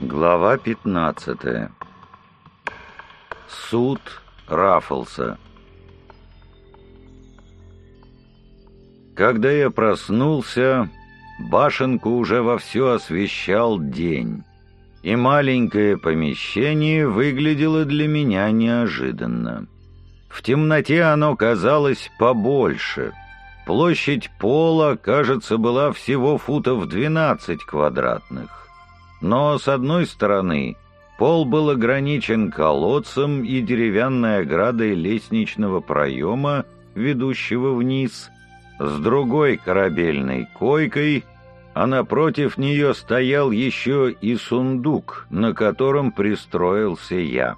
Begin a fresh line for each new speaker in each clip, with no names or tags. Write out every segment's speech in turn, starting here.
Глава 15 Суд Раффлса Когда я проснулся, башенку уже вовсю освещал день, и маленькое помещение выглядело для меня неожиданно. В темноте оно казалось побольше. Площадь пола, кажется, была всего футов 12 квадратных. Но, с одной стороны, пол был ограничен колодцем и деревянной оградой лестничного проема, ведущего вниз, с другой — корабельной койкой, а напротив нее стоял еще и сундук, на котором пристроился я.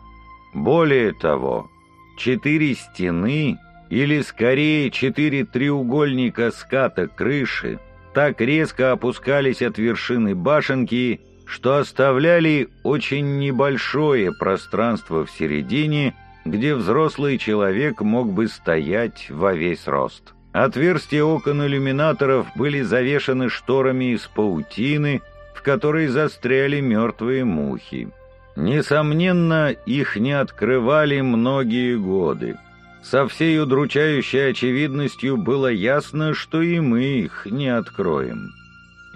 Более того, четыре стены, или скорее четыре треугольника ската крыши, так резко опускались от вершины башенки, что оставляли очень небольшое пространство в середине, где взрослый человек мог бы стоять во весь рост. Отверстия окон иллюминаторов были завешаны шторами из паутины, в которой застряли мертвые мухи. Несомненно, их не открывали многие годы. Со всей удручающей очевидностью было ясно, что и мы их не откроем.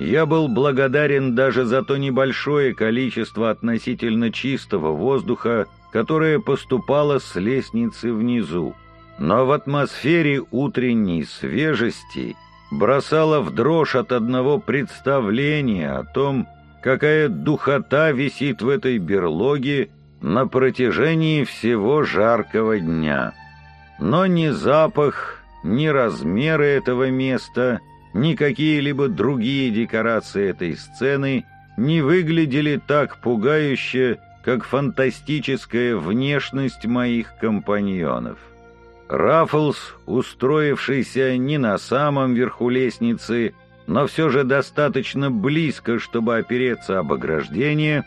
Я был благодарен даже за то небольшое количество относительно чистого воздуха, которое поступало с лестницы внизу. Но в атмосфере утренней свежести бросало в дрожь от одного представления о том, какая духота висит в этой берлоге на протяжении всего жаркого дня. Но ни запах, ни размеры этого места — ни какие-либо другие декорации этой сцены не выглядели так пугающе, как фантастическая внешность моих компаньонов. Раффлс, устроившийся не на самом верху лестницы, но все же достаточно близко, чтобы опереться об ограждение,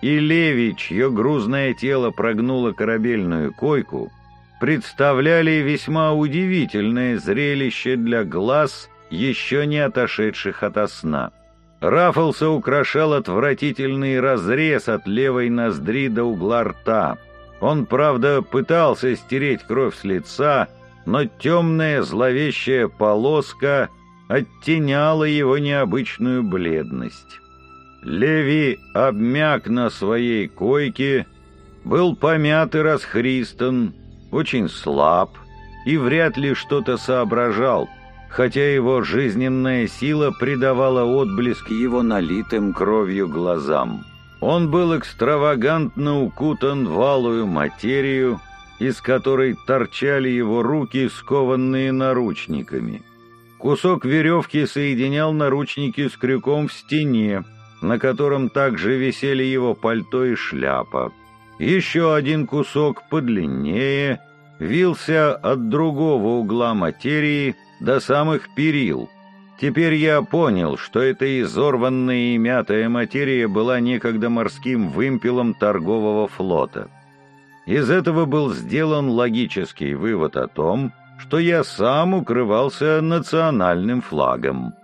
и Леви, чье грузное тело прогнуло корабельную койку, представляли весьма удивительное зрелище для глаз еще не отошедших ото сна. Раффлса украшал отвратительный разрез от левой ноздри до угла рта. Он, правда, пытался стереть кровь с лица, но темная зловещая полоска оттеняла его необычную бледность. Леви обмяк на своей койке, был помят и расхристан, очень слаб и вряд ли что-то соображал, хотя его жизненная сила придавала отблеск его налитым кровью глазам. Он был экстравагантно укутан в алую материю, из которой торчали его руки, скованные наручниками. Кусок веревки соединял наручники с крюком в стене, на котором также висели его пальто и шляпа. Еще один кусок подлиннее вился от другого угла материи — до самых перил. Теперь я понял, что эта изорванная и мятая материя была некогда морским вымпелом торгового флота. Из этого был сделан логический вывод о том, что я сам укрывался национальным флагом.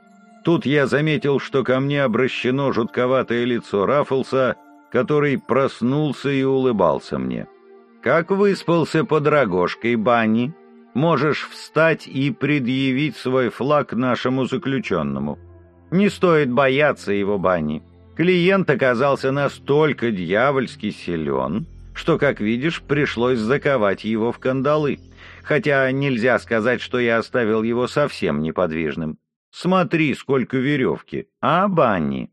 Тут я заметил, что ко мне обращено жутковатое лицо Раффлса, который проснулся и улыбался мне. «Как выспался под рогожкой бани?» Можешь встать и предъявить свой флаг нашему заключенному. Не стоит бояться его бани. Клиент оказался настолько дьявольски силен, что, как видишь, пришлось заковать его в кандалы. Хотя нельзя сказать, что я оставил его совсем неподвижным. Смотри, сколько веревки. А, Банни?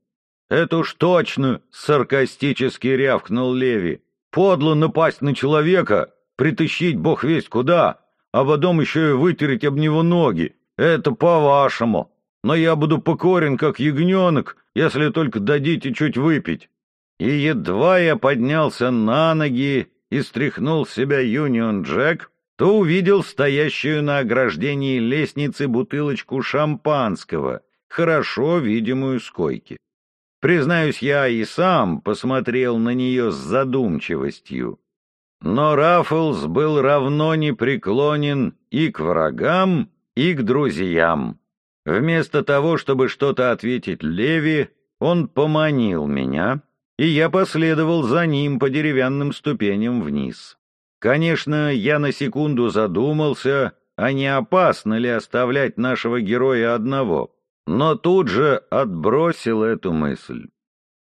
Это уж точно, саркастически рявкнул Леви. Подло напасть на человека, притащить бог весть куда, а потом еще и вытереть об него ноги. Это по-вашему. Но я буду покорен, как ягненок, если только дадите чуть выпить». И едва я поднялся на ноги и стряхнул с себя Юнион Джек, то увидел стоящую на ограждении лестницы бутылочку шампанского, хорошо видимую с койки. Признаюсь, я и сам посмотрел на нее с задумчивостью. Но Раффлс был равно непреклонен и к врагам, и к друзьям. Вместо того, чтобы что-то ответить Леви, он поманил меня и я последовал за ним по деревянным ступеням вниз. Конечно, я на секунду задумался, а не опасно ли оставлять нашего героя одного, но тут же отбросил эту мысль.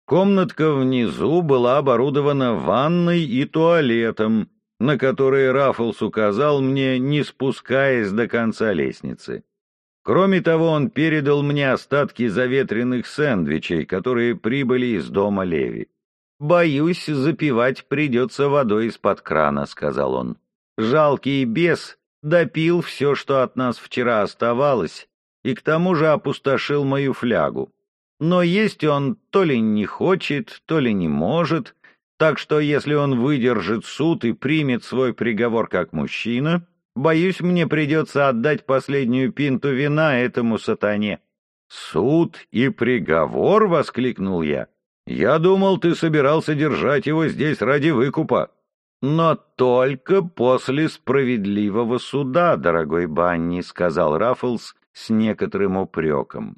Комнатка внизу была оборудована ванной и туалетом, на которые Раффлс указал мне, не спускаясь до конца лестницы. Кроме того, он передал мне остатки заветренных сэндвичей, которые прибыли из дома Леви. «Боюсь, запивать придется водой из-под крана», — сказал он. «Жалкий бес допил все, что от нас вчера оставалось, и к тому же опустошил мою флягу. Но есть он то ли не хочет, то ли не может, так что если он выдержит суд и примет свой приговор как мужчина, боюсь, мне придется отдать последнюю пинту вина этому сатане». «Суд и приговор?» — воскликнул я. «Я думал, ты собирался держать его здесь ради выкупа». «Но только после справедливого суда, дорогой Банни», — сказал Раффлс с некоторым упреком.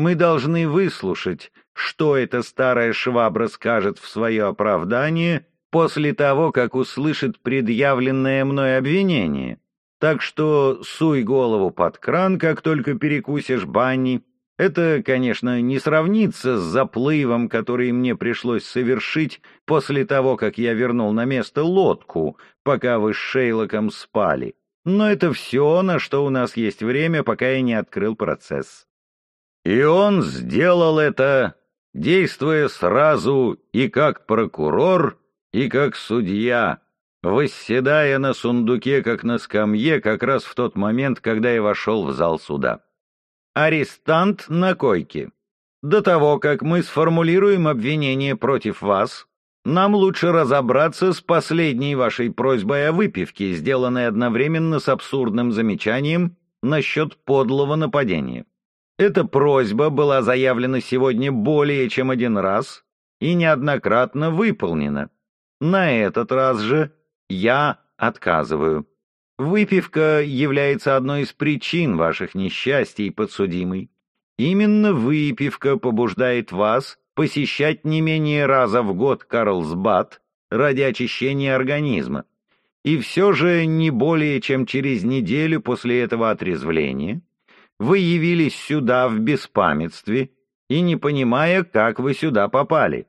«Мы должны выслушать, что эта старая швабра скажет в свое оправдание после того, как услышит предъявленное мной обвинение. Так что суй голову под кран, как только перекусишь Банни, это, конечно, не сравнится с заплывом, который мне пришлось совершить после того, как я вернул на место лодку, пока вы с Шейлоком спали. Но это все, на что у нас есть время, пока я не открыл процесс. И он сделал это, действуя сразу и как прокурор, и как судья, восседая на сундуке, как на скамье, как раз в тот момент, когда я вошел в зал суда. Арестант на койке. До того, как мы сформулируем обвинение против вас, нам лучше разобраться с последней вашей просьбой о выпивке, сделанной одновременно с абсурдным замечанием насчет подлого нападения. Эта просьба была заявлена сегодня более чем один раз и неоднократно выполнена. На этот раз же я отказываю. Выпивка является одной из причин ваших несчастий, подсудимый. Именно выпивка побуждает вас посещать не менее раза в год Карлсбад ради очищения организма. И все же не более чем через неделю после этого отрезвления вы явились сюда в беспамятстве и не понимая, как вы сюда попали.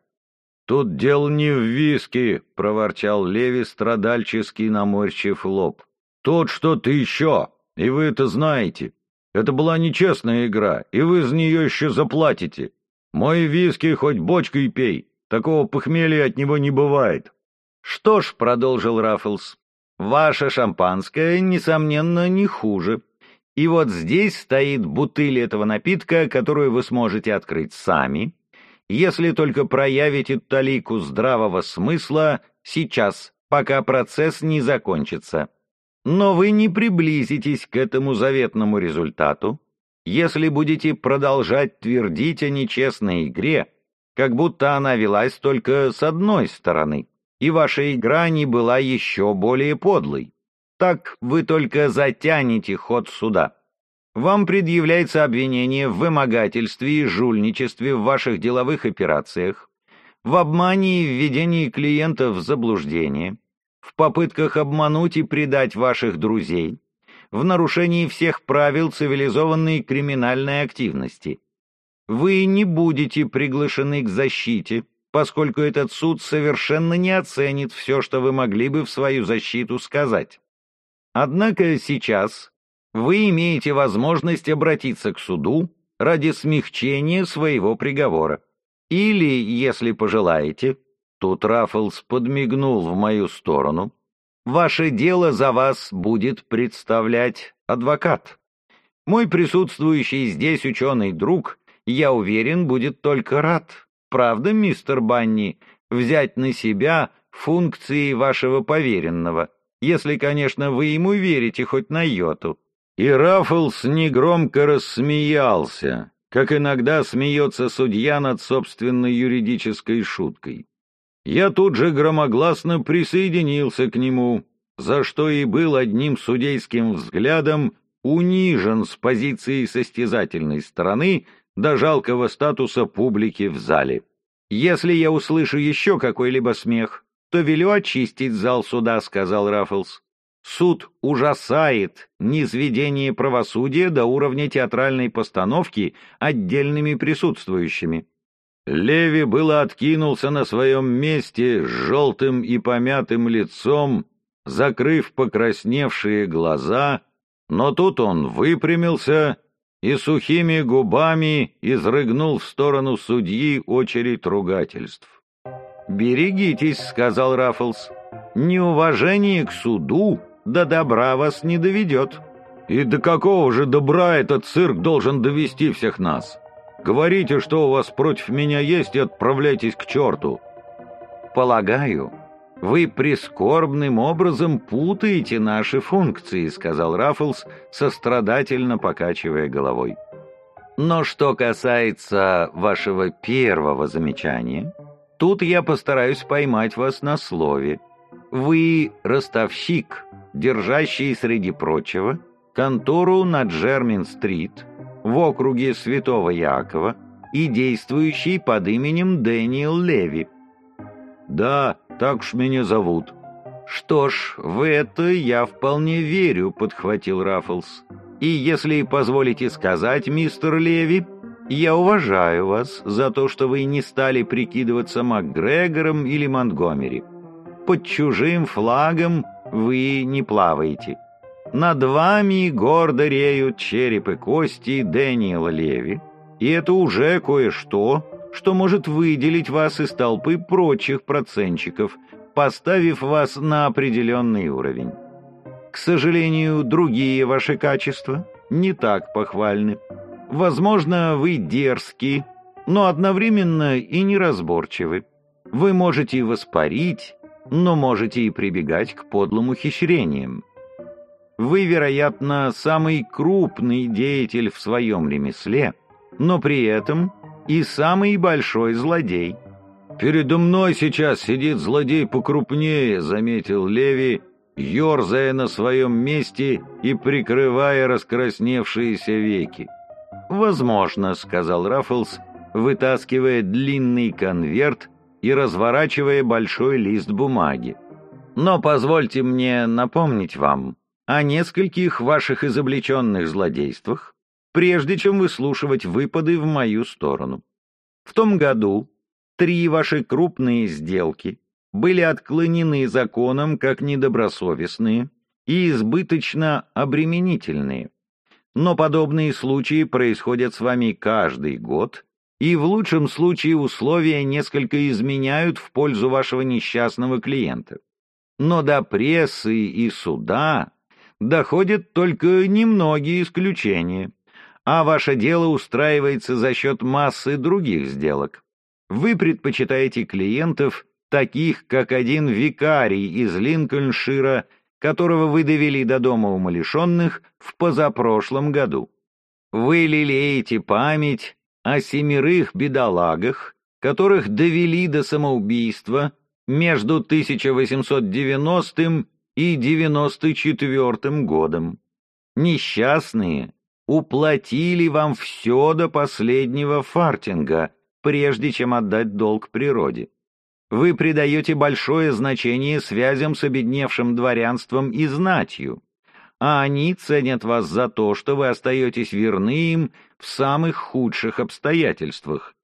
«Тут дело не в виске», — проворчал Леви, страдальчески наморщив лоб. Тот что-то еще, и вы это знаете. Это была нечестная игра, и вы за нее еще заплатите. Мой виски хоть бочкой пей, такого похмелья от него не бывает». «Что ж», — продолжил Раффлс, — «ваше шампанское, несомненно, не хуже. И вот здесь стоит бутыль этого напитка, которую вы сможете открыть сами, если только проявите талику здравого смысла сейчас, пока процесс не закончится». Но вы не приблизитесь к этому заветному результату, если будете продолжать твердить о нечестной игре, как будто она велась только с одной стороны, и ваша игра не была еще более подлой. Так вы только затянете ход суда. Вам предъявляется обвинение в вымогательстве и жульничестве в ваших деловых операциях, в обмане и введении клиента в заблуждение, в попытках обмануть и предать ваших друзей, в нарушении всех правил цивилизованной криминальной активности. Вы не будете приглашены к защите, поскольку этот суд совершенно не оценит все, что вы могли бы в свою защиту сказать. Однако сейчас вы имеете возможность обратиться к суду ради смягчения своего приговора. Или, если пожелаете, Тут Раффлс подмигнул в мою сторону. «Ваше дело за вас будет представлять адвокат. Мой присутствующий здесь ученый друг, я уверен, будет только рад. Правда, мистер Банни, взять на себя функции вашего поверенного, если, конечно, вы ему верите хоть на йоту». И Раффлс негромко рассмеялся, как иногда смеется судья над собственной юридической шуткой. Я тут же громогласно присоединился к нему, за что и был одним судейским взглядом унижен с позиции состязательной стороны до жалкого статуса публики в зале. «Если я услышу еще какой-либо смех, то велю очистить зал суда», — сказал Раффлс. «Суд ужасает низведение правосудия до уровня театральной постановки отдельными присутствующими». Леви было откинулся на своем месте с желтым и помятым лицом, закрыв покрасневшие глаза, но тут он выпрямился и сухими губами изрыгнул в сторону судьи очередь ругательств. «Берегитесь», — сказал Раффлс, — «неуважение к суду до добра вас не доведет». «И до какого же добра этот цирк должен довести всех нас? Говорите, что у вас против меня есть, и отправляйтесь к черту». «Полагаю, вы прискорбным образом путаете наши функции», — сказал Раффлс, сострадательно покачивая головой. «Но что касается вашего первого замечания, тут я постараюсь поймать вас на слове. Вы ростовщик, держащий, среди прочего, контору на Джермин-стрит в округе Святого Якова и действующий под именем Дэниел Леви». «Да, так уж меня зовут». «Что ж, в это я вполне верю», — подхватил Раффлс. «И если позволите сказать, мистер Леви, я уважаю вас за то, что вы не стали прикидываться МакГрегором или Монтгомери. Под чужим флагом вы не плаваете. Над вами гордо реют череп и кости Дэниела Леви, и это уже кое-что, что может выделить вас из толпы прочих процентчиков, поставив вас на определенный уровень. К сожалению, другие ваши качества не так похвальны. Возможно, вы дерзки, но одновременно и неразборчивы. Вы можете воспарить, но можете и прибегать к подлым ухищрениям. Вы, вероятно, самый крупный деятель в своем ремесле, но при этом и самый большой злодей. «Передо мной сейчас сидит злодей покрупнее», — заметил Леви, ерзая на своем месте и прикрывая раскрасневшиеся веки. «Возможно», — сказал Раффлс, вытаскивая длинный конверт и разворачивая большой лист бумаги. «Но позвольте мне напомнить вам о нескольких ваших изобличенных злодействах, прежде чем выслушивать выпады в мою сторону. В том году три ваши крупные сделки были отклонены законом как недобросовестные и избыточно обременительные. Но подобные случаи происходят с вами каждый год, и в лучшем случае условия несколько изменяют в пользу вашего несчастного клиента. Но до прессы и суда доходят только немногие исключения а ваше дело устраивается за счет массы других сделок. Вы предпочитаете клиентов, таких как один викарий из Линкольншира, которого вы довели до дома умалишенных в позапрошлом году. Вы лелеете память о семерых бедолагах, которых довели до самоубийства между 1890 и 94 годом. Несчастные, уплатили вам все до последнего фартинга, прежде чем отдать долг природе. Вы придаете большое значение связям с обедневшим дворянством и знатью, а они ценят вас за то, что вы остаетесь верны им в самых худших обстоятельствах.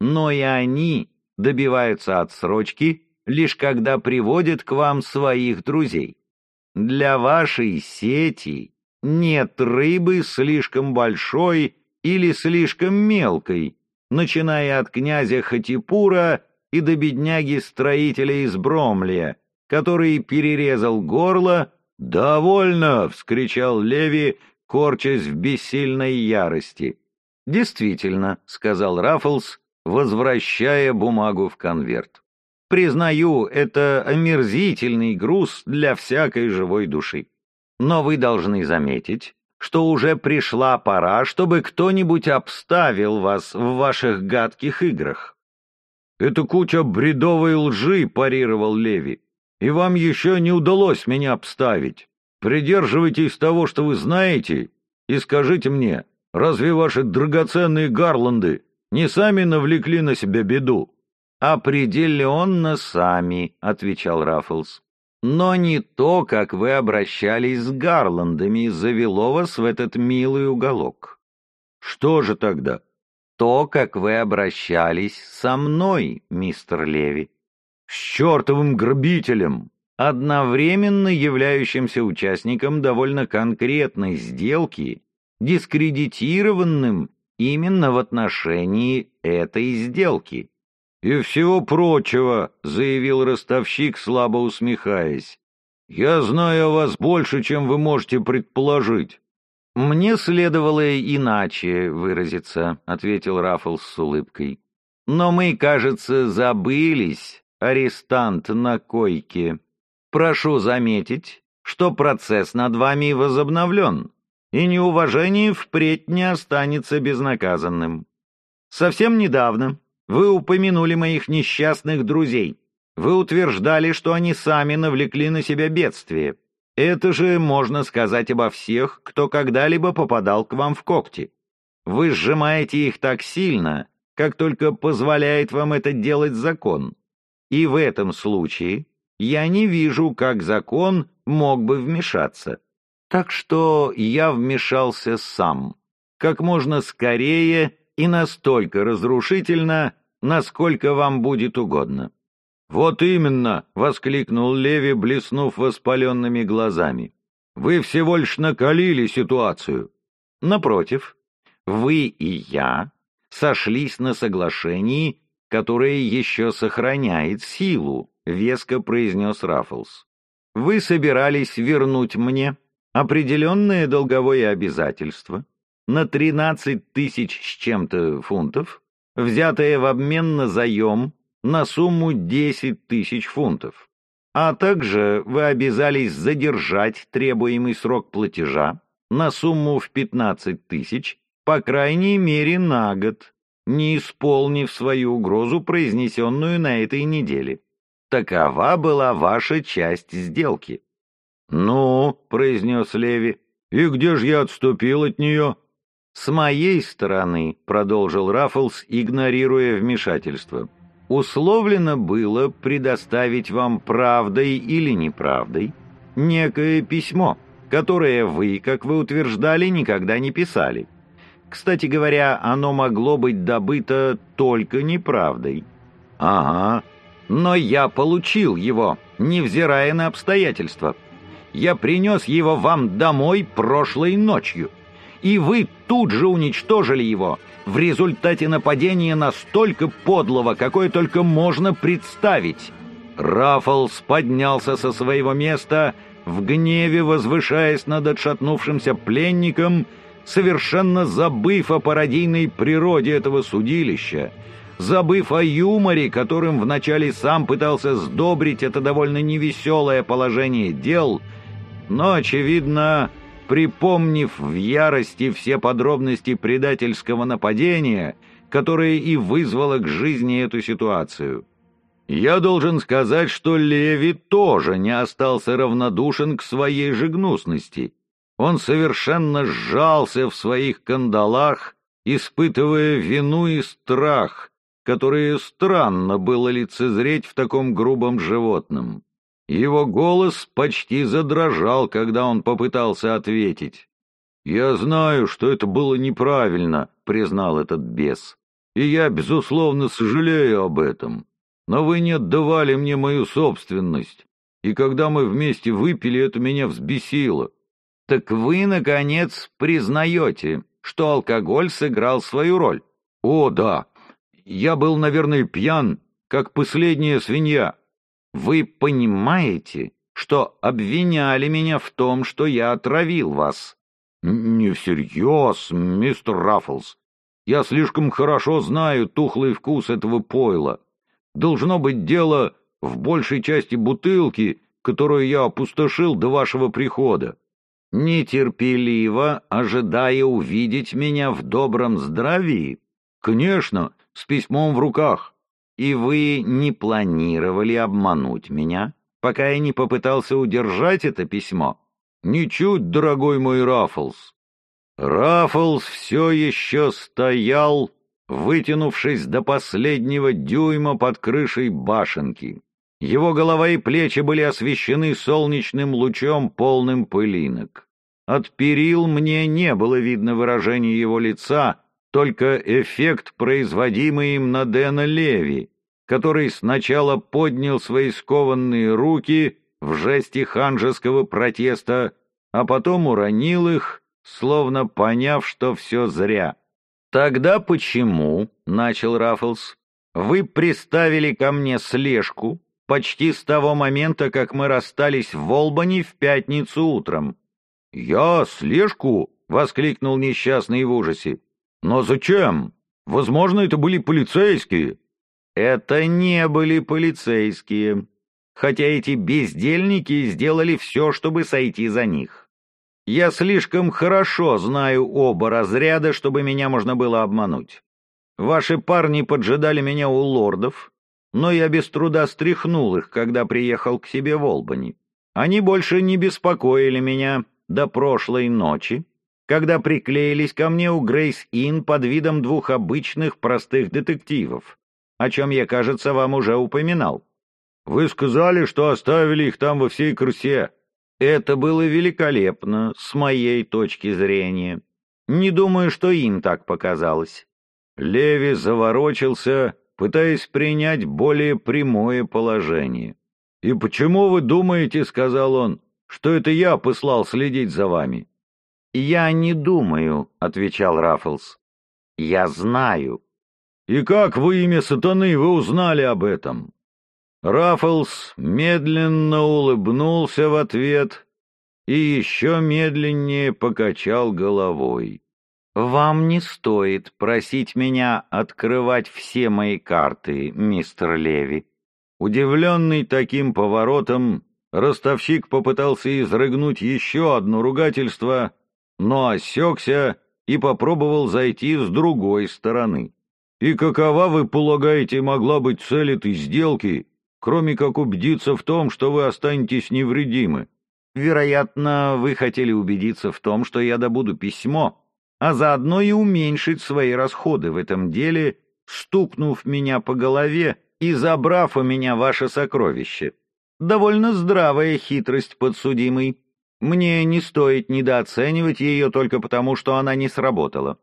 Но и они добиваются отсрочки, лишь когда приводят к вам своих друзей. Для вашей сети нет рыбы слишком большой или слишком мелкой, начиная от князя Хатипура и до бедняги-строителя из Бромлия, который перерезал горло. «Довольно!» — вскричал Леви, корчась в бессильной ярости. «Действительно», — сказал Раффлс, возвращая бумагу в конверт. «Признаю, это омерзительный груз для всякой живой души. Но вы должны заметить, что уже пришла пора, чтобы кто-нибудь обставил вас в ваших гадких играх. «Это куча бредовой лжи», — парировал Леви. «И вам еще не удалось меня обставить. Придерживайтесь того, что вы знаете, и скажите мне, разве ваши драгоценные гарланды не сами навлекли на себя беду?» «Определенно сами», — отвечал Раффлс. «Но не то, как вы обращались с Гарландами, завело вас в этот милый уголок». «Что же тогда?» «То, как вы обращались со мной, мистер Леви». «С чертовым грабителем!» одновременно являющимся участником довольно конкретной сделки, дискредитированным именно в отношении этой сделки. «И всего прочего», — заявил ростовщик, слабо усмехаясь, — «я знаю о вас больше, чем вы можете предположить». «Мне следовало иначе выразиться», — ответил Раффлс с улыбкой. «Но мы, кажется, забылись, арестант на койке». Прошу заметить, что процесс над вами возобновлен, и неуважение впредь не останется безнаказанным. Совсем недавно вы упомянули моих несчастных друзей. Вы утверждали, что они сами навлекли на себя бедствие. Это же можно сказать обо всех, кто когда-либо попадал к вам в когти. Вы сжимаете их так сильно, как только позволяет вам это делать закон. И в этом случае я не вижу, как закон мог бы вмешаться. Так что я вмешался сам, как можно скорее и настолько разрушительно, насколько вам будет угодно. «Вот именно!» — воскликнул Леви, блеснув воспаленными глазами. «Вы всего лишь накалили ситуацию». «Напротив, вы и я сошлись на соглашении, которое еще сохраняет силу, — веско произнес Раффлс. «Вы собирались вернуть мне определенное долговое обязательство на 13 тысяч с чем-то фунтов, взятое в обмен на заем на сумму 10 тысяч фунтов. А также вы обязались задержать требуемый срок платежа на сумму в 15 тысяч, по крайней мере на год, не исполнив свою угрозу, произнесенную на этой неделе. Такова была ваша часть сделки. — Ну, — произнес Леви, — и где же я отступил от нее? — С моей стороны, — продолжил Раффлс, игнорируя вмешательство, — условлено было предоставить вам правдой или неправдой некое письмо, которое вы, как вы утверждали, никогда не писали. Кстати говоря, оно могло быть добыто только неправдой. — Ага, но я получил его, невзирая на обстоятельства. Я принес его вам домой прошлой ночью, и вы тут же уничтожили его в результате нападения настолько подлого, какое только можно представить. Раффлс поднялся со своего места, в гневе возвышаясь над отшатнувшимся пленником, совершенно забыв о пародийной природе этого судилища, забыв о юморе, которым вначале сам пытался сдобрить это довольно невеселое положение дел, но, очевидно, припомнив в ярости все подробности предательского нападения, которое и вызвало к жизни эту ситуацию. Я должен сказать, что Леви тоже не остался равнодушен к своей же гнусности. Он совершенно сжался в своих кандалах, испытывая вину и страх, которые странно было лицезреть в таком грубом животном. Его голос почти задрожал, когда он попытался ответить. «Я знаю, что это было неправильно», — признал этот бес. «И я, безусловно, сожалею об этом. Но вы не отдавали мне мою собственность, и когда мы вместе выпили, это меня взбесило». «Так вы, наконец, признаете, что алкоголь сыграл свою роль?» «О, да, я был, наверное, пьян, как последняя свинья. Вы понимаете, что обвиняли меня в том, что я отравил вас? Не всерьез, мистер Раффлс. Я слишком хорошо знаю тухлый вкус этого пойла. Должно быть дело в большей части бутылки, которую я опустошил до вашего прихода. Нетерпеливо, ожидая увидеть меня в добром здравии? Конечно, с письмом в руках. И вы не планировали обмануть меня, пока я не попытался удержать это письмо? Ничуть, дорогой мой Раффлс. Раффлс все еще стоял, вытянувшись до последнего дюйма под крышей башенки. Его голова и плечи были освещены солнечным лучом, полным пылинок. От перил мне не было видно выражения его лица, только эффект, производимый им на Дэна Леви, который сначала поднял свои скованные руки в жесте ханжеского протеста, а потом уронил их, словно поняв, что все зря. «Тогда почему, — начал Раффлс, — вы приставили ко мне слежку почти с того момента, как мы расстались в Волбани в пятницу утром?» «Я слежку?» — воскликнул несчастный в ужасе. «Но зачем? Возможно, это были полицейские». «Это не были полицейские, хотя эти бездельники сделали все, чтобы сойти за них. Я слишком хорошо знаю оба разряда, чтобы меня можно было обмануть. Ваши парни поджидали меня у лордов, но я без труда стряхнул их, когда приехал к себе в Олбани. Они больше не беспокоили меня до прошлой ночи, когда приклеились ко мне у Грейс Ин под видом двух обычных простых детективов, о чем я, кажется, вам уже упоминал. Вы сказали, что оставили их там во всей красе. Это было великолепно, с моей точки зрения. Не думаю, что им так показалось. Леви заворочился, пытаясь принять более прямое положение. «И почему вы думаете, — сказал он, — что это я послал следить за вами?» «Я не думаю», — отвечал Раффлс. «Я знаю». «И как во имя сатаны вы узнали об этом?» Раффлс медленно улыбнулся в ответ и еще медленнее покачал головой. «Вам не стоит просить меня открывать все мои карты, мистер Леви». Удивленный таким поворотом, ростовщик попытался изрыгнуть еще одно ругательство, но осекся и попробовал зайти с другой стороны. «И какова, вы полагаете, могла быть цель этой сделки, кроме как убедиться в том, что вы останетесь невредимы. Вероятно, вы хотели убедиться в том, что я добуду письмо, а заодно и уменьшить свои расходы в этом деле, стукнув меня по голове и забрав у меня ваше сокровище. Довольно здравая хитрость, подсудимый. Мне не стоит недооценивать ее только потому, что она не сработала.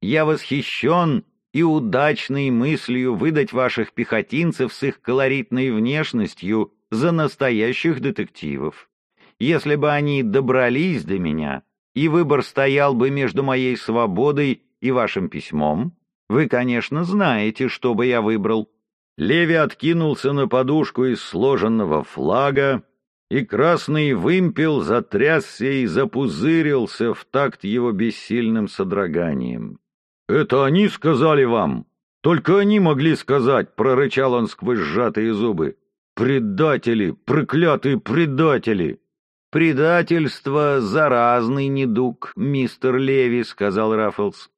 Я восхищен и удачной мыслью выдать ваших пехотинцев с их колоритной внешностью за настоящих детективов. Если бы они добрались до меня, и выбор стоял бы между моей свободой и вашим письмом, вы, конечно, знаете, что бы я выбрал. Леви откинулся на подушку из сложенного флага, и красный вымпел затрясся и запузырился в такт его бессильным содроганием. «Это они сказали вам? Только они могли сказать!» — прорычал он сквозь сжатые зубы. «Предатели! Проклятые предатели!» «Предательство — заразный недуг, мистер Леви», — сказал Раффлс.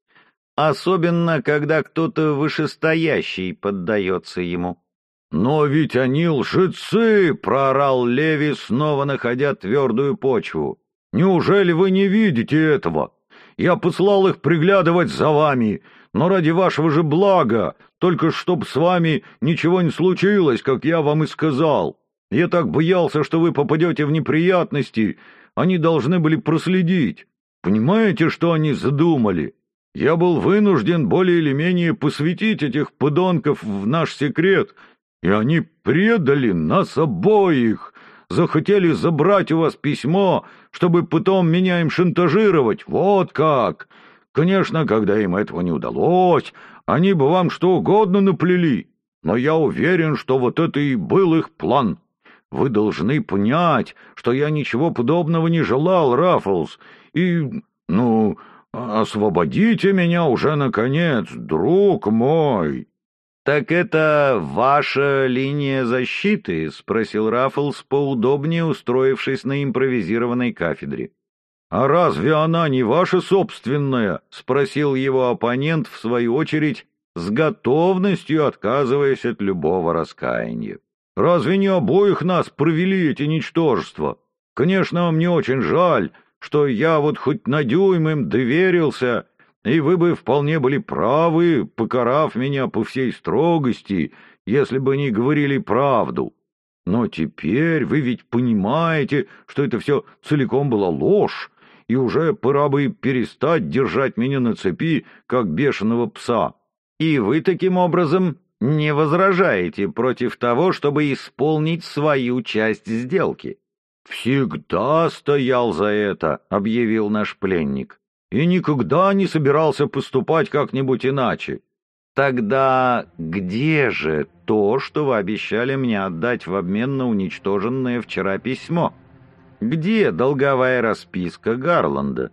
«Особенно, когда кто-то вышестоящий поддается ему». «Но ведь они лжецы!» — проорал Леви, снова находя твердую почву. «Неужели вы не видите этого? Я послал их приглядывать за вами, но ради вашего же блага, только чтоб с вами ничего не случилось, как я вам и сказал. Я так боялся, что вы попадете в неприятности, они должны были проследить. Понимаете, что они задумали? Я был вынужден более или менее посвятить этих подонков в наш секрет, и они предали нас обоих, захотели забрать у вас письмо, чтобы потом меня им шантажировать. Вот как! Конечно, когда им этого не удалось, они бы вам что угодно наплели. Но я уверен, что вот это и был их план. Вы должны понять, что я ничего подобного не желал, Раффлс, и, ну, освободите меня уже, наконец, друг мой. «Так это ваша линия защиты?» — спросил Раффлс, поудобнее устроившись на импровизированной кафедре. «А разве она не ваша собственная?» — спросил его оппонент, в свою очередь, с готовностью отказываясь от любого раскаяния. «Разве не обоих нас провели эти ничтожества? Конечно, мне очень жаль, что я вот хоть на дюйм им доверился, и вы бы вполне были правы, покарав меня по всей строгости, если бы не говорили правду. Но теперь вы ведь понимаете, что это все целиком была ложь, и уже пора бы перестать держать меня на цепи, как бешеного пса. И вы таким образом не возражаете против того, чтобы исполнить свою часть сделки. «Всегда стоял за это», — объявил наш пленник, «и никогда не собирался поступать как-нибудь иначе». «Тогда где же то, что вы обещали мне отдать в обмен на уничтоженное вчера письмо? Где долговая расписка Гарланда?»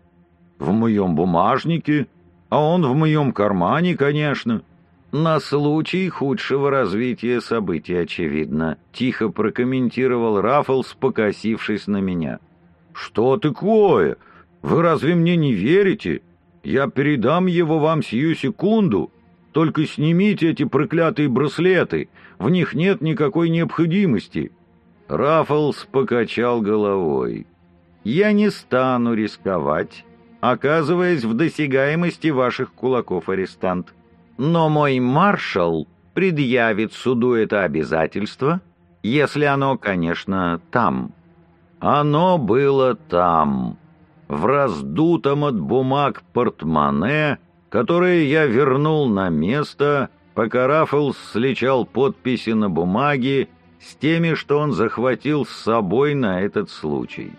«В моем бумажнике, а он в моем кармане, конечно». «На случай худшего развития событий, очевидно», — тихо прокомментировал Раффлс, покосившись на меня. «Что такое? Вы разве мне не верите? Я передам его вам сию секунду. Только снимите эти проклятые браслеты, в них нет никакой необходимости». Раффлс покачал головой. «Я не стану рисковать, оказываясь в досягаемости ваших кулаков, арестант. Но мой маршал предъявит суду это обязательство, если оно, конечно, там. Оно было там, в раздутом от бумаг портмоне, которое я вернул на место, пока Раффлс сличал подписи на бумаге с теми, что он захватил с собой на этот случай.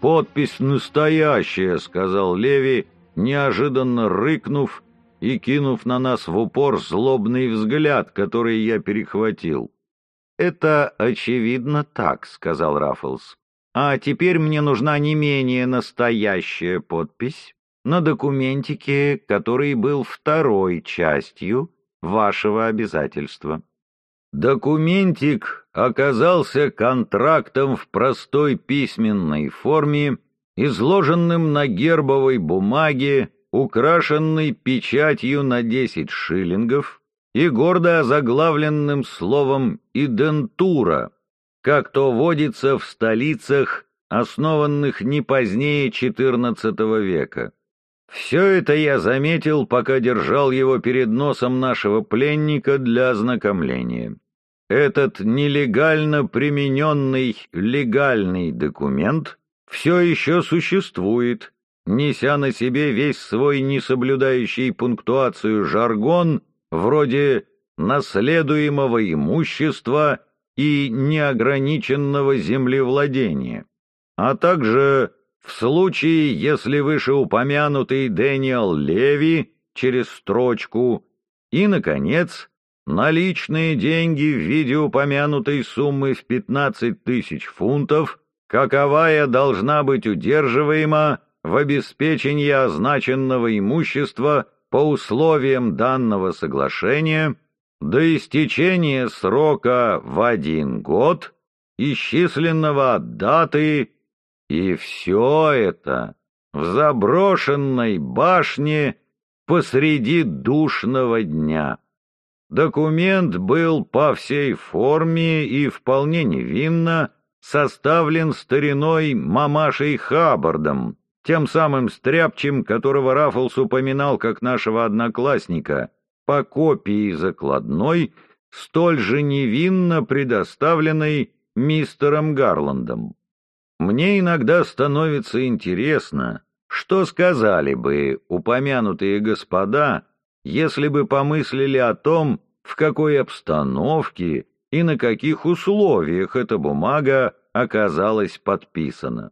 «Подпись настоящая», — сказал Леви, неожиданно рыкнув и кинув на нас в упор злобный взгляд, который я перехватил. «Это, очевидно, так», — сказал Раффлс. «А теперь мне нужна не менее настоящая подпись на документике, который был второй частью вашего обязательства». Документик оказался контрактом в простой письменной форме, изложенным на гербовой бумаге украшенный печатью на десять шиллингов и гордо озаглавленным словом «идентура», как то водится в столицах, основанных не позднее XIV века. Все это я заметил, пока держал его перед носом нашего пленника для ознакомления. Этот нелегально примененный легальный документ все еще существует, неся на себе весь свой несоблюдающий пунктуацию жаргон, вроде наследуемого имущества и неограниченного землевладения, а также в случае, если вышеупомянутый Дэниел Леви через строчку и, наконец, наличные деньги в виде упомянутой суммы в 15 тысяч фунтов, каковая должна быть удерживаема в обеспечении означенного имущества по условиям данного соглашения до истечения срока в один год, исчисленного даты, и все это в заброшенной башне посреди душного дня. Документ был по всей форме и вполне невинно составлен стариной мамашей Хаббардом, тем самым стряпчем, которого Раффлс упоминал как нашего одноклассника, по копии закладной, столь же невинно предоставленной мистером Гарландом. Мне иногда становится интересно, что сказали бы упомянутые господа, если бы помыслили о том, в какой обстановке и на каких условиях эта бумага оказалась подписана.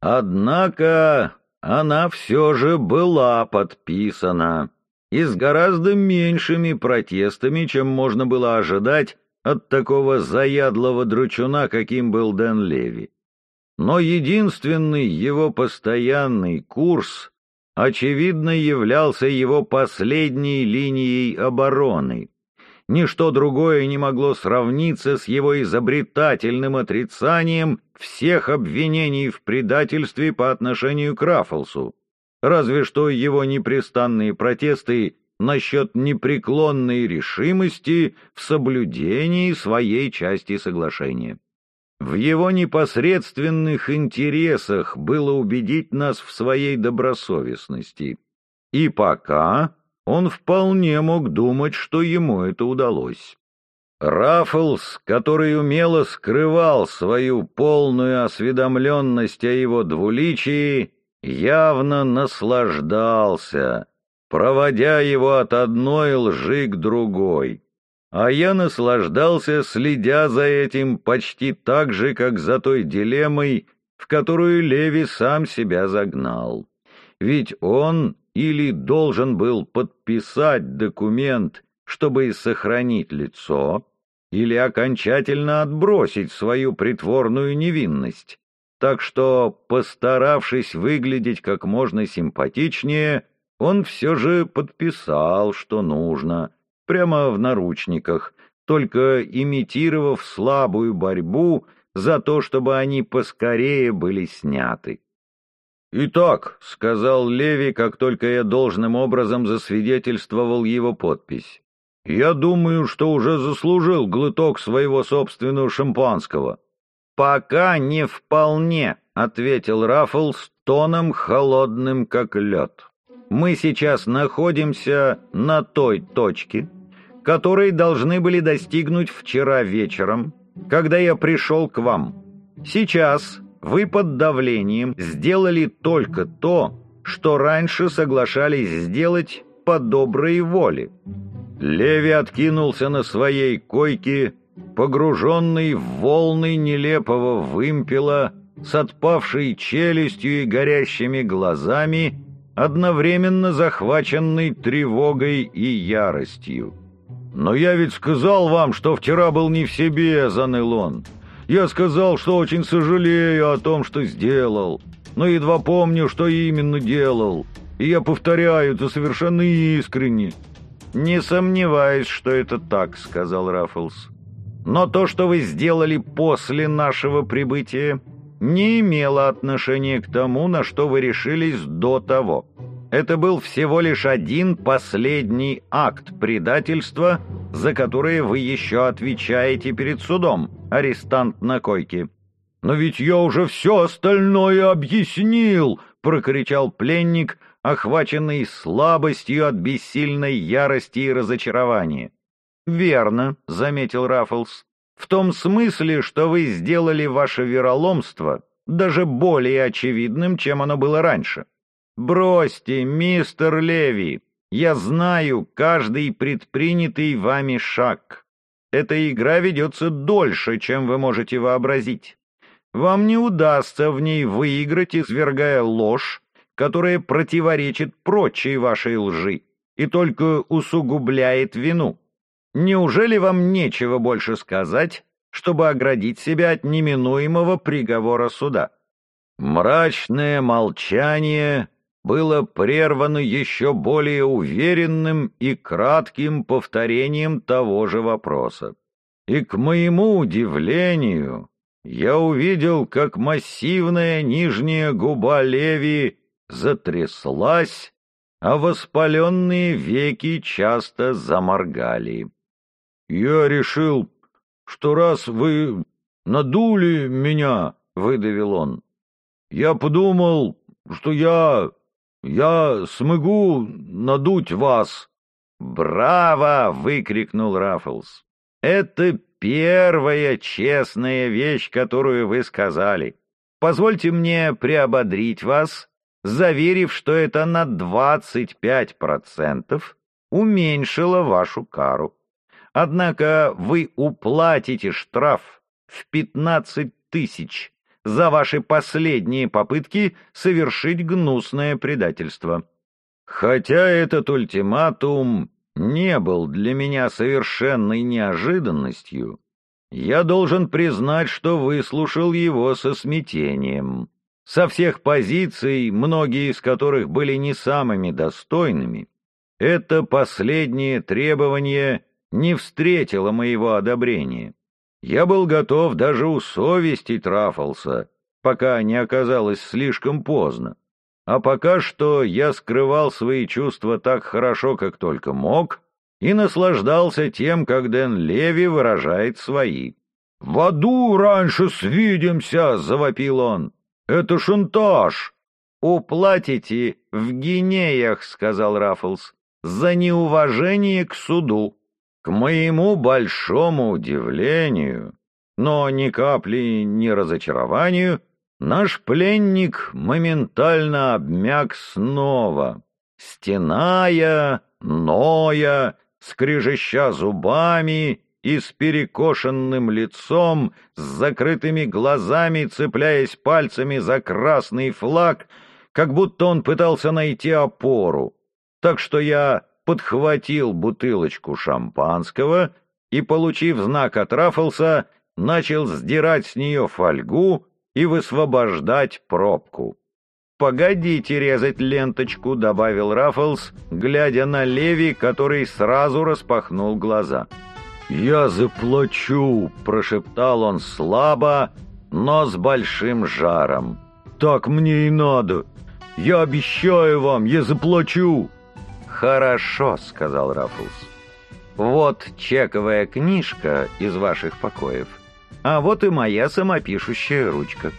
Однако она все же была подписана, и с гораздо меньшими протестами, чем можно было ожидать от такого заядлого дручуна, каким был Дэн Леви. Но единственный его постоянный курс, очевидно, являлся его последней линией обороны, Ничто другое не могло сравниться с его изобретательным отрицанием всех обвинений в предательстве по отношению к Раффлсу, разве что его непрестанные протесты насчет непреклонной решимости в соблюдении своей части соглашения. В его непосредственных интересах было убедить нас в своей добросовестности, И пока он вполне мог думать, что ему это удалось. Раффлс, который умело скрывал свою полную осведомленность о его двуличии, явно наслаждался, проводя его от одной лжи к другой. А я наслаждался, следя за этим почти так же, как за той дилеммой, в которую Леви сам себя загнал. Ведь он или должен был подписать документ, чтобы сохранить лицо, или окончательно отбросить свою притворную невинность. Так что, постаравшись выглядеть как можно симпатичнее, он все же подписал, что нужно, прямо в наручниках, только имитировав слабую борьбу за то, чтобы они поскорее были сняты. «Итак», — сказал Леви, как только я должным образом засвидетельствовал его подпись, «я думаю, что уже заслужил глоток своего собственного шампанского». «Пока не вполне», — ответил Раффлс тоном холодным, как лед. «Мы сейчас находимся на той точке, которой должны были достигнуть вчера вечером, когда я пришел к вам. Сейчас вы под давлением сделали только то, что раньше соглашались сделать по доброй воле. Леви откинулся на своей койке, погруженный в волны нелепого вымпела, с отпавшей челюстью и горящими глазами, одновременно захваченный тревогой и яростью. «Но я ведь сказал вам, что вчера был не в себе», — заныл он. Я сказал, что очень сожалею о том, что сделал, но едва помню, что именно делал, и я повторяю это совершенно искренне». «Не сомневаюсь, что это так», — сказал Раффлс. «Но то, что вы сделали после нашего прибытия, не имело отношения к тому, на что вы решились до того. Это был всего лишь один последний акт предательства, за которое вы еще отвечаете перед судом, арестант на койке». «Но ведь я уже все остальное объяснил!» — прокричал пленник, охваченный слабостью от бессильной ярости и разочарования. «Верно», — заметил Раффлс, — «в том смысле, что вы сделали ваше вероломство даже более очевидным, чем оно было раньше. «Бросьте, мистер Леви, я знаю каждый предпринятый вами шаг. Эта игра ведется дольше, чем вы можете вообразить. Вам не удастся в ней выиграть, извергая ложь, которая противоречит прочей вашей лжи и только усугубляет вину. Неужели вам нечего больше сказать, чтобы оградить себя от неминуемого приговора суда?» Мрачное молчание было прервано еще более уверенным и кратким повторением того же вопроса. И, к моему удивлению, я увидел, как массивная нижняя губа Леви затряслась, а воспаленные веки часто заморгали. «Я решил, что раз вы надули меня, — выдавил он, — я подумал, что я я смогу надуть вас!» «Браво!» — выкрикнул Раффлс. «Это первая честная вещь, которую вы сказали. Позвольте мне приободрить вас, заверив, что это на 25% уменьшило вашу кару. Однако вы уплатите штраф в 15 тысяч за ваши последние попытки совершить гнусное предательство. Хотя этот ультиматум не был для меня совершенной неожиданностью, я должен признать, что выслушал его со смятением. Со всех позиций, многие из которых были не самыми достойными, это последнее требование не встретило моего одобрения. Я был готов даже усовестить Раффлса, пока не оказалось слишком поздно. А пока что я скрывал свои чувства так хорошо, как только мог, и наслаждался тем, как Дэн Леви выражает свои. «В аду раньше свидимся!» — завопил он. «Это шантаж! «Уплатите в гинеях», — сказал Раффлс, — «за неуважение к суду». К моему большому удивлению, но ни капли не разочарованию, наш пленник моментально обмяк снова, стеная, ноя, скрежеща зубами и с перекошенным лицом, с закрытыми глазами, цепляясь пальцами за красный флаг, как будто он пытался найти опору. Так что я подхватил бутылочку шампанского и, получив знак от Раффлса, начал сдирать с нее фольгу и высвобождать пробку. «Погодите резать ленточку», — добавил Раффлс, глядя на Леви, который сразу распахнул глаза. «Я заплачу», — прошептал он слабо, но с большим жаром. «Так мне и надо. Я обещаю вам, я заплачу». «Хорошо», — сказал Раффлс. «Вот чековая книжка из ваших покоев, а вот и моя самопишущая ручка».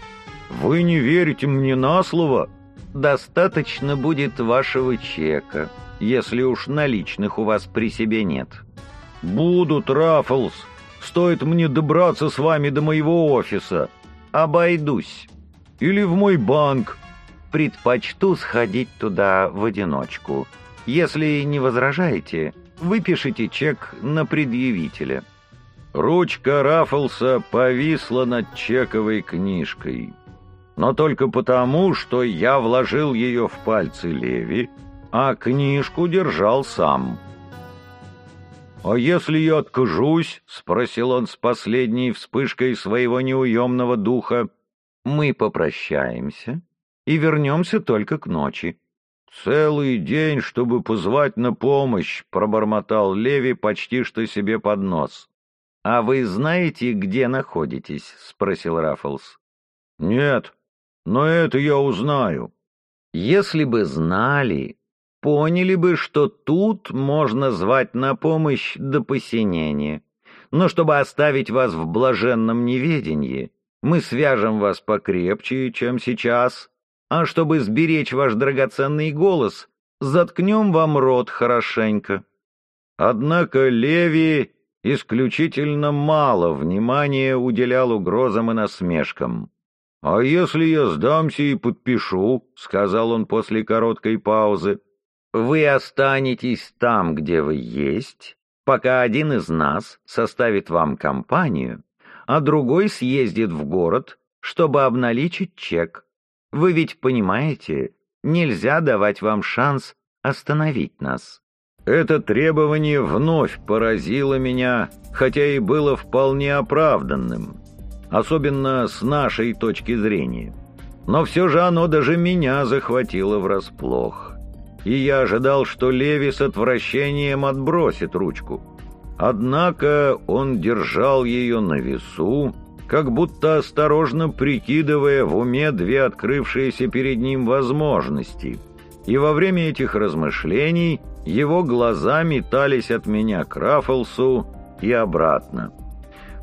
«Вы не верите мне на слово?» «Достаточно будет вашего чека, если уж наличных у вас при себе нет». «Будут, Раффлс. Стоит мне добраться с вами до моего офиса. Обойдусь. Или в мой банк. Предпочту сходить туда в одиночку. Если не возражаете, выпишите чек на предъявителя». Ручка Раффлса повисла над чековой книжкой но только потому, что я вложил ее в пальцы Леви, а книжку держал сам. «А если я откажусь?» — спросил он с последней вспышкой своего неуемного духа. «Мы попрощаемся и вернемся только к ночи». «Целый день, чтобы позвать на помощь», — пробормотал Леви почти что себе под нос. «А вы знаете, где находитесь?» — спросил Раффлс. «Нет», но это я узнаю. Если бы знали, поняли бы, что тут можно звать на помощь до посинения. Но чтобы оставить вас в блаженном неведении, мы свяжем вас покрепче, чем сейчас, а чтобы сберечь ваш драгоценный голос, заткнем вам рот хорошенько. Однако Леви исключительно мало внимания уделял угрозам и насмешкам. «А если я сдамся и подпишу?» — сказал он после короткой паузы. «Вы останетесь там, где вы есть, пока один из нас составит вам компанию, а другой съездит в город, чтобы обналичить чек. Вы ведь понимаете, нельзя давать вам шанс остановить нас». Это требование вновь поразило меня, хотя и было вполне оправданным особенно с нашей точки зрения. Но все же оно даже меня захватило врасплох. И я ожидал, что Леви с отвращением отбросит ручку. Однако он держал ее на весу, как будто осторожно прикидывая в уме две открывшиеся перед ним возможности. И во время этих размышлений его глаза метались от меня к Раффлсу и обратно.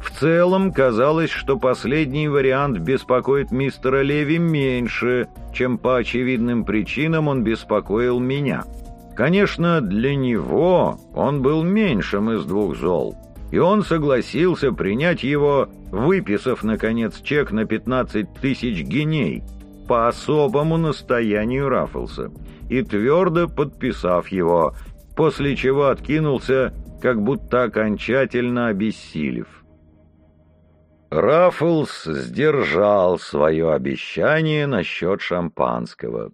В целом, казалось, что последний вариант беспокоит мистера Леви меньше, чем по очевидным причинам он беспокоил меня. Конечно, для него он был меньшим из двух зол, и он согласился принять его, выписав, наконец, чек на 15 тысяч геней по особому настоянию Раффлса и твердо подписав его, после чего откинулся, как будто окончательно обессилев. Раффлс сдержал свое обещание насчет шампанского.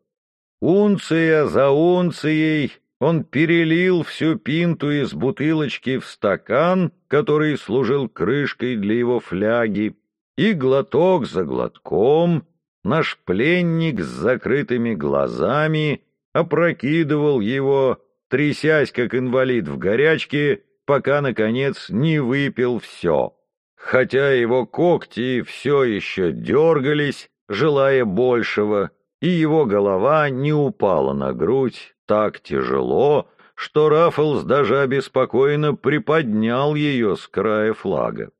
Унция за унцией он перелил всю пинту из бутылочки в стакан, который служил крышкой для его фляги, и глоток за глотком наш пленник с закрытыми глазами опрокидывал его, трясясь как инвалид в горячке, пока, наконец, не выпил все хотя его когти все еще дергались, желая большего, и его голова не упала на грудь так тяжело, что Раффлс даже обеспокоенно приподнял ее с края флага.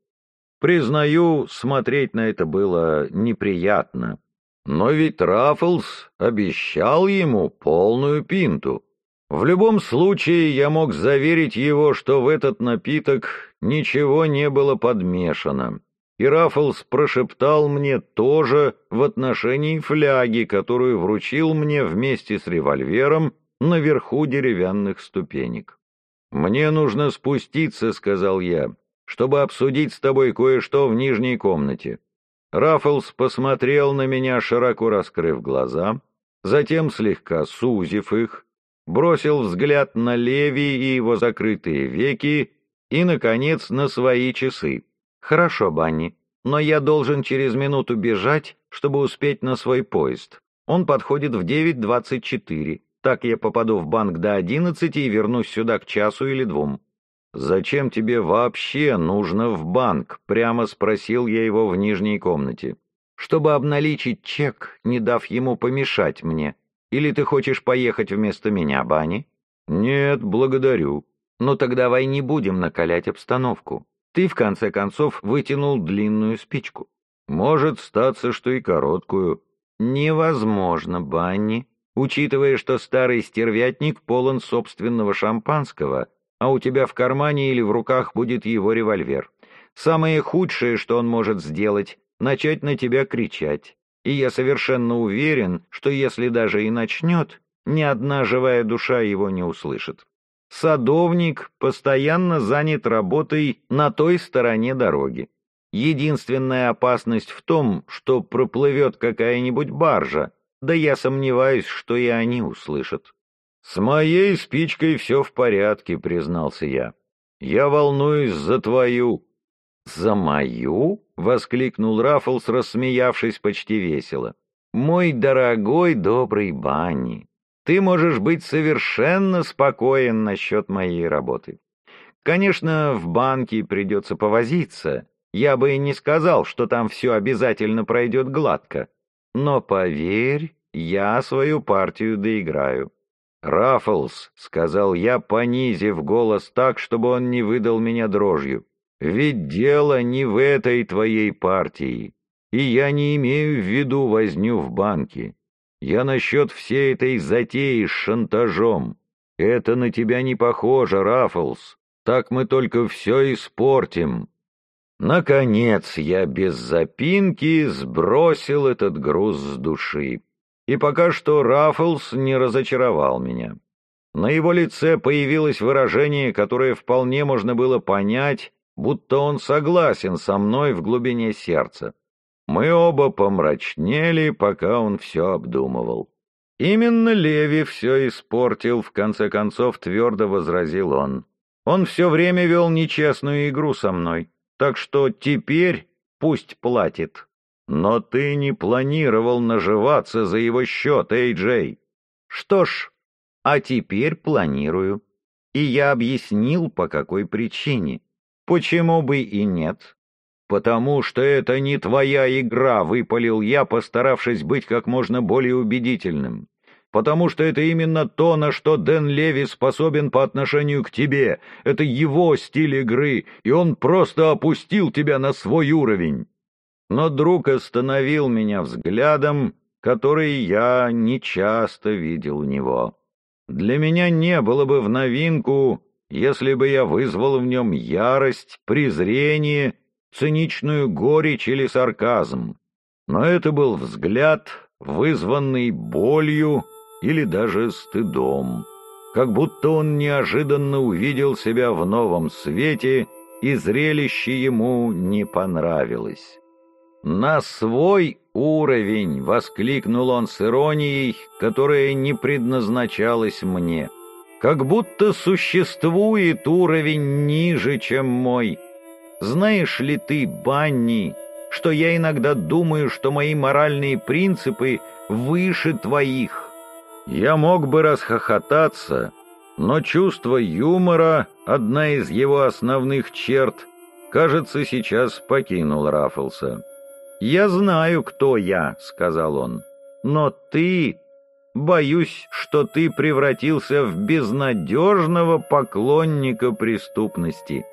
Признаю, смотреть на это было неприятно. Но ведь Раффлс обещал ему полную пинту. В любом случае я мог заверить его, что в этот напиток ничего не было подмешано. И Раффлс прошептал мне тоже в отношении фляги, которую вручил мне вместе с револьвером наверху деревянных ступенек. «Мне нужно спуститься», — сказал я, — «чтобы обсудить с тобой кое-что в нижней комнате». Раффлс посмотрел на меня, широко раскрыв глаза, затем, слегка сузив их, бросил взгляд на Леви и его закрытые веки и, наконец, на свои часы. «Хорошо, Банни, но я должен через минуту бежать, чтобы успеть на свой поезд. Он подходит в 9.24. Так я попаду в банк до одиннадцати и вернусь сюда к часу или двум. «Зачем тебе вообще нужно в банк?» — прямо спросил я его в нижней комнате. «Чтобы обналичить чек, не дав ему помешать мне. Или ты хочешь поехать вместо меня, Бани?» «Нет, благодарю». «Ну так давай не будем накалять обстановку. Ты, в конце концов, вытянул длинную спичку. Может статься, что и короткую». «Невозможно, Банни учитывая, что старый стервятник полон собственного шампанского, а у тебя в кармане или в руках будет его револьвер. Самое худшее, что он может сделать, начать на тебя кричать. И я совершенно уверен, что если даже и начнет, ни одна живая душа его не услышит. Садовник постоянно занят работой на той стороне дороги. Единственная опасность в том, что проплывет какая-нибудь баржа, да я сомневаюсь, что и они услышат. «С моей спичкой все в порядке», — признался я. «Я волнуюсь за твою». «За мою?» — воскликнул Раффлс, рассмеявшись почти весело. «Мой дорогой добрый Банни, ты можешь быть совершенно спокоен насчет моей работы. Конечно, в банке придется повозиться. Я бы и не сказал, что там все обязательно пройдет гладко. Но поверь, я свою партию доиграю. «Раффлс», — сказал я, понизив голос так, чтобы он не выдал меня дрожью, — «ведь дело не в этой твоей партии, и я не имею в виду возню в банке. Я насчет всей этой затеи с шантажом. Это на тебя не похоже, Раффлс. Так мы только все испортим. Наконец я без запинки сбросил этот груз с души. И пока что Раффлс не разочаровал меня. На его лице появилось выражение, которое вполне можно было понять, будто он согласен со мной в глубине сердца. Мы оба помрачнели, пока он все обдумывал. «Именно Леви все испортил», — в конце концов твердо возразил он. «Он все время вел нечестную игру со мной. Так что теперь пусть платит. Но ты не планировал наживаться за его счет, Эй, Джей. Что ж, а теперь планирую. И я объяснил, по какой причине. Почему бы и нет? Потому что это не твоя игра, выпалил я, постаравшись быть как можно более убедительным потому что это именно то, на что Дэн Леви способен по отношению к тебе. Это его стиль игры, и он просто опустил тебя на свой уровень. Но друг остановил меня взглядом, который я нечасто видел у него. Для меня не было бы в новинку, если бы я вызвал в нем ярость, презрение, циничную горечь или сарказм. Но это был взгляд, вызванный болью, или даже стыдом, как будто он неожиданно увидел себя в новом свете, и зрелище ему не понравилось. «На свой уровень!» — воскликнул он с иронией, которая не предназначалась мне. «Как будто существует уровень ниже, чем мой. Знаешь ли ты, Банни, что я иногда думаю, что мои моральные принципы выше твоих?» Я мог бы расхохотаться, но чувство юмора, одна из его основных черт, кажется, сейчас покинул Раффлса. «Я знаю, кто я», — сказал он, — «но ты...» Боюсь, что ты превратился в безнадежного поклонника преступности.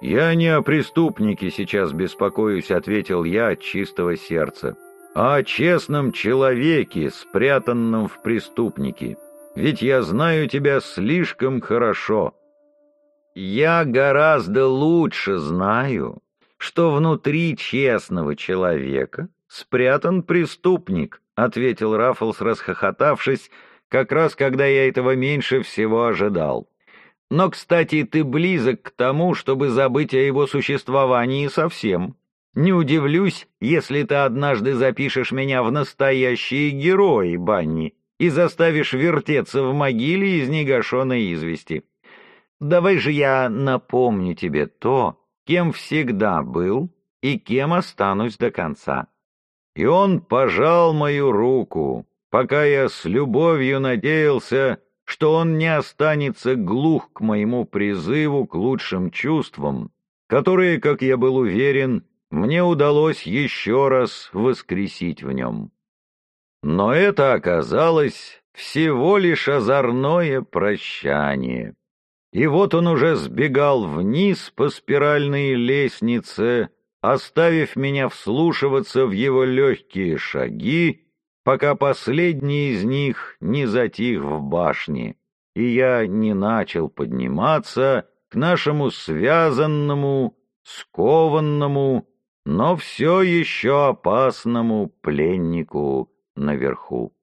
«Я не о преступнике сейчас беспокоюсь», — ответил я от чистого сердца а о честном человеке, спрятанном в преступнике. Ведь я знаю тебя слишком хорошо. Я гораздо лучше знаю, что внутри честного человека спрятан преступник, ответил Раффлс, расхохотавшись, как раз когда я этого меньше всего ожидал. Но, кстати, ты близок к тому, чтобы забыть о его существовании совсем. Не удивлюсь, если ты однажды запишешь меня в настоящие герои, Банни, и заставишь вертеться в могиле из негашенной извести. Давай же я напомню тебе то, кем всегда был и кем останусь до конца. И он пожал мою руку, пока я с любовью надеялся, что он не останется глух к моему призыву к лучшим чувствам, которые, как я был уверен, мне удалось еще раз воскресить в нем. Но это оказалось всего лишь озорное прощание. И вот он уже сбегал вниз по спиральной лестнице, оставив меня вслушиваться в его легкие шаги, пока последний из них не затих в башне, и я не начал подниматься к нашему связанному, скованному, но все еще опасному пленнику наверху.